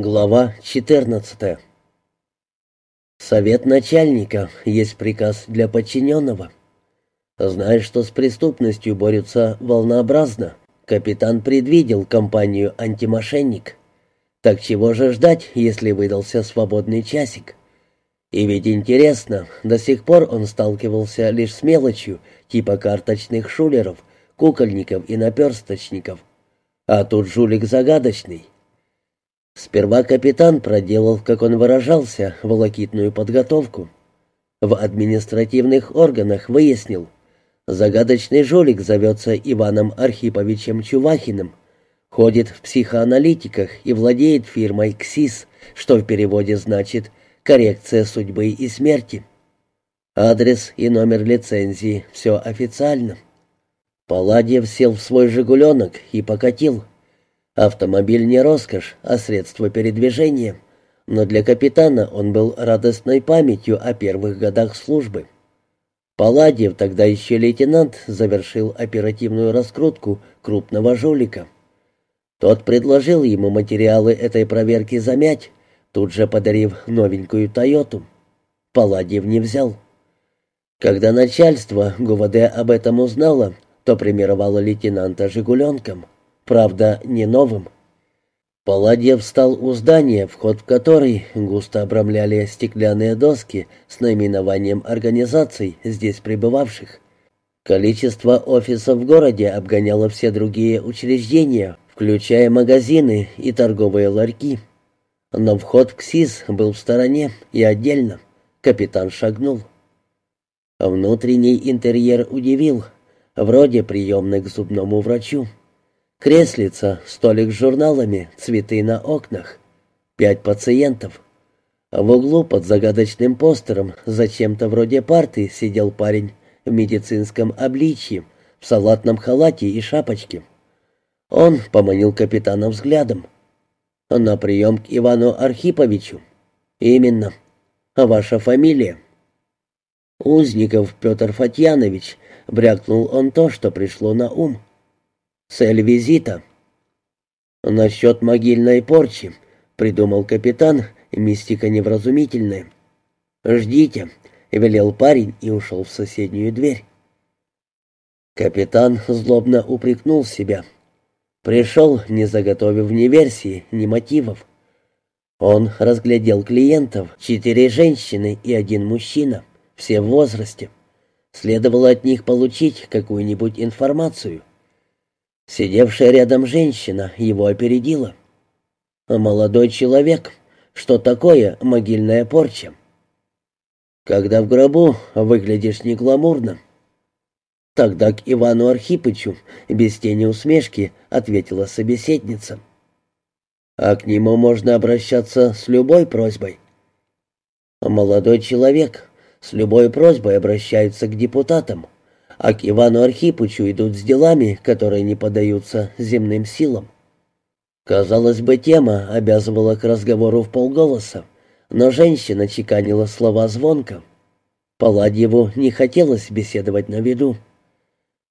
Глава 14 Совет начальника есть приказ для подчиненного. Зная, что с преступностью борются волнообразно, капитан предвидел компанию «Антимошенник». Так чего же ждать, если выдался свободный часик? И ведь интересно, до сих пор он сталкивался лишь с мелочью, типа карточных шулеров, кукольников и наперсточников. А тут жулик загадочный — Сперва капитан проделал, как он выражался, волокитную подготовку. В административных органах выяснил, загадочный жулик зовется Иваном Архиповичем Чувахиным, ходит в психоаналитиках и владеет фирмой «КСИС», что в переводе значит «коррекция судьбы и смерти». Адрес и номер лицензии — все официально. Палладьев сел в свой «Жигуленок» и покатил — Автомобиль не роскошь, а средство передвижения, но для капитана он был радостной памятью о первых годах службы. Палладьев, тогда еще лейтенант, завершил оперативную раскрутку крупного жулика. Тот предложил ему материалы этой проверки замять, тут же подарив новенькую «Тойоту». Палладьев не взял. Когда начальство ГУВД об этом узнало, то премировало лейтенанта «Жигуленком». Правда, не новым. Палладьев встал у здания, вход в который густо обрамляли стеклянные доски с наименованием организаций, здесь пребывавших. Количество офисов в городе обгоняло все другие учреждения, включая магазины и торговые ларьки. Но вход к СИС был в стороне и отдельно. Капитан шагнул. Внутренний интерьер удивил. Вроде приемный к зубному врачу. Креслица, столик с журналами, цветы на окнах. Пять пациентов. В углу под загадочным постером, зачем-то вроде парты, сидел парень в медицинском обличье, в салатном халате и шапочке. Он поманил капитана взглядом. «На прием к Ивану Архиповичу». «Именно. Ваша фамилия?» «Узников Петр Фатьянович», — брякнул он то, что пришло на ум. Цель визита. Насчет могильной порчи, придумал капитан, мистика невразумительная. Ждите, велел парень и ушел в соседнюю дверь. Капитан злобно упрекнул себя. Пришел, не заготовив ни версии, ни мотивов. Он разглядел клиентов, четыре женщины и один мужчина, все в возрасте. Следовало от них получить какую-нибудь информацию. Сидевшая рядом женщина его опередила. «Молодой человек, что такое могильная порча?» «Когда в гробу выглядишь не гламурно». «Тогда к Ивану Архипычу, без тени усмешки», — ответила собеседница. «А к нему можно обращаться с любой просьбой». «Молодой человек, с любой просьбой обращаются к депутатам а к Ивану Архипычу идут с делами, которые не поддаются земным силам. Казалось бы, тема обязывала к разговору в полголоса, но женщина чеканила слова звонко. Палладьеву не хотелось беседовать на виду.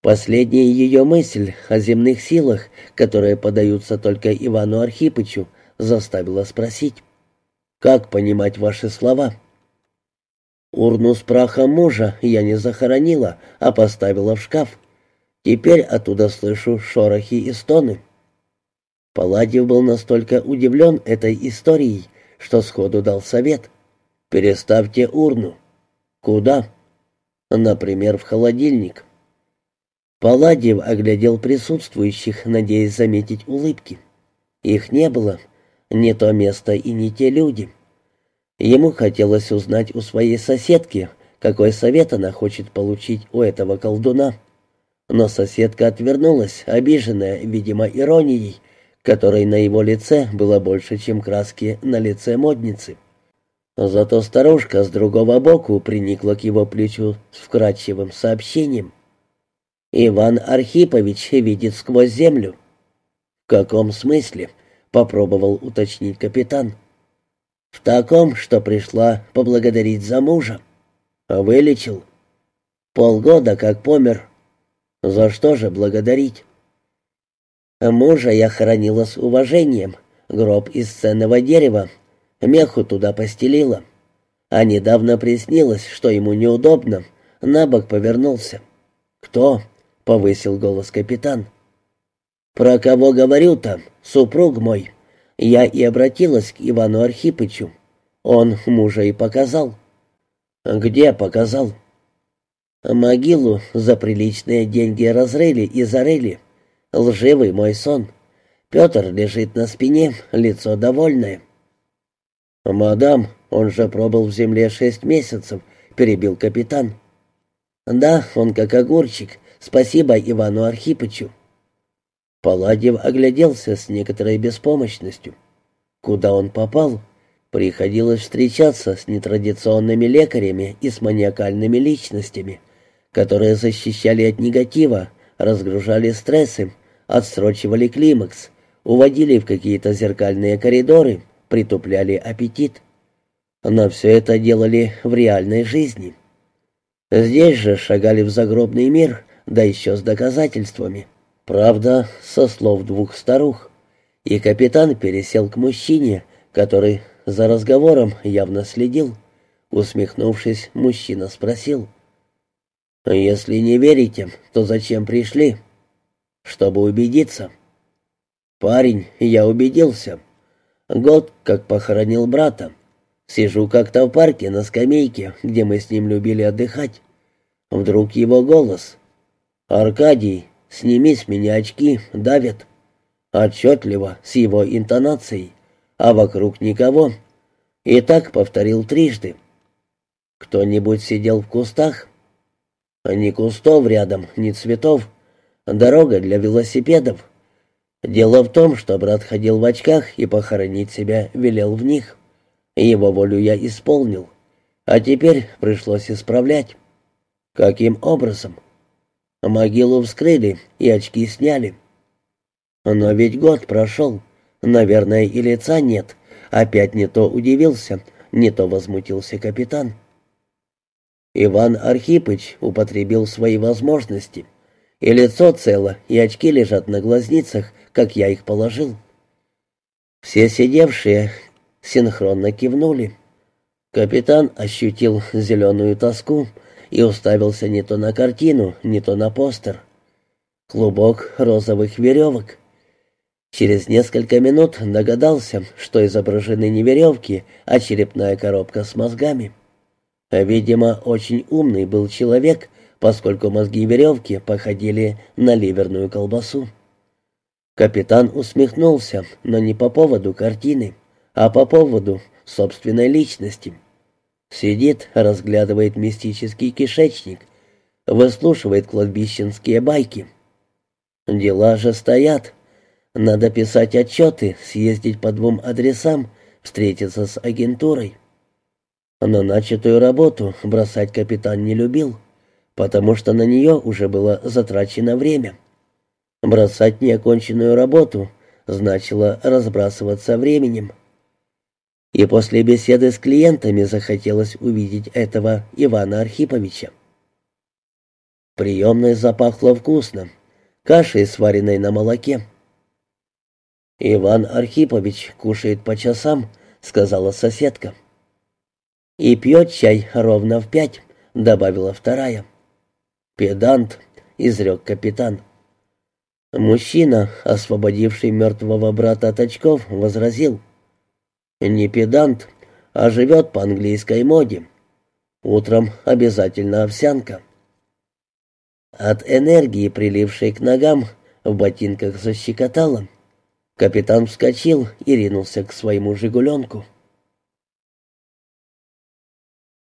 Последняя ее мысль о земных силах, которые подаются только Ивану Архипычу, заставила спросить. «Как понимать ваши слова?» Урну с прахом мужа я не захоронила, а поставила в шкаф. Теперь оттуда слышу шорохи и стоны. Палладьев был настолько удивлен этой историей, что сходу дал совет. «Переставьте урну». «Куда?» «Например, в холодильник». Палладьев оглядел присутствующих, надеясь заметить улыбки. Их не было. Не то место и не те люди. Ему хотелось узнать у своей соседки, какой совет она хочет получить у этого колдуна. Но соседка отвернулась, обиженная, видимо, иронией, которой на его лице было больше, чем краски на лице модницы. Зато старушка с другого боку приникла к его плечу с вкрадчивым сообщением. «Иван Архипович видит сквозь землю». «В каком смысле?» — попробовал уточнить капитан. В таком, что пришла поблагодарить за мужа. Вылечил. Полгода как помер. За что же благодарить? Мужа я хоронила с уважением. гроб из ценного дерева, меху туда постелила. А недавно приснилось, что ему неудобно, на бок повернулся. «Кто?» — повысил голос капитан. «Про кого говорю-то? Супруг мой». Я и обратилась к Ивану Архипычу. Он мужа и показал. «Где показал?» «Могилу за приличные деньги разрыли и зарыли. Лживый мой сон. Петр лежит на спине, лицо довольное». «Мадам, он же пробыл в земле шесть месяцев», — перебил капитан. «Да, он как огурчик. Спасибо Ивану Архипычу». Паладьев огляделся с некоторой беспомощностью. Куда он попал? Приходилось встречаться с нетрадиционными лекарями и с маниакальными личностями, которые защищали от негатива, разгружали стрессы, отсрочивали климакс, уводили в какие-то зеркальные коридоры, притупляли аппетит. Но все это делали в реальной жизни. Здесь же шагали в загробный мир, да еще с доказательствами. Правда, со слов двух старух. И капитан пересел к мужчине, который за разговором явно следил. Усмехнувшись, мужчина спросил. «Если не верите, то зачем пришли?» «Чтобы убедиться». «Парень, я убедился. Год, как похоронил брата. Сижу как-то в парке на скамейке, где мы с ним любили отдыхать. Вдруг его голос. «Аркадий, сними с меня очки, давят». Отчетливо, с его интонацией, а вокруг никого. И так повторил трижды. Кто-нибудь сидел в кустах? Ни кустов рядом, ни цветов. Дорога для велосипедов. Дело в том, что брат ходил в очках и похоронить себя велел в них. Его волю я исполнил. А теперь пришлось исправлять. Каким образом? Могилу вскрыли и очки сняли. Но ведь год прошел. Наверное, и лица нет. Опять не то удивился, не то возмутился капитан. Иван Архипыч употребил свои возможности. И лицо цело, и очки лежат на глазницах, как я их положил. Все сидевшие синхронно кивнули. Капитан ощутил зеленую тоску и уставился не то на картину, не то на постер. Клубок розовых веревок. Через несколько минут догадался, что изображены не веревки, а черепная коробка с мозгами. Видимо, очень умный был человек, поскольку мозги веревки походили на ливерную колбасу. Капитан усмехнулся, но не по поводу картины а по поводу собственной личности. Сидит, разглядывает мистический кишечник, выслушивает кладбищенские байки. Дела же стоят. Надо писать отчеты, съездить по двум адресам, встретиться с агентурой. Но начатую работу бросать капитан не любил, потому что на нее уже было затрачено время. Бросать неоконченную работу значило разбрасываться временем и после беседы с клиентами захотелось увидеть этого Ивана Архиповича. Приемной запахло вкусно, кашей, сваренной на молоке. «Иван Архипович кушает по часам», — сказала соседка. «И пьет чай ровно в пять», — добавила вторая. «Педант», — изрек капитан. Мужчина, освободивший мертвого брата от очков, возразил. Не педант, а живет по английской моде. Утром обязательно овсянка. От энергии, прилившей к ногам, в ботинках защекотало. Капитан вскочил и ринулся к своему «Жигуленку».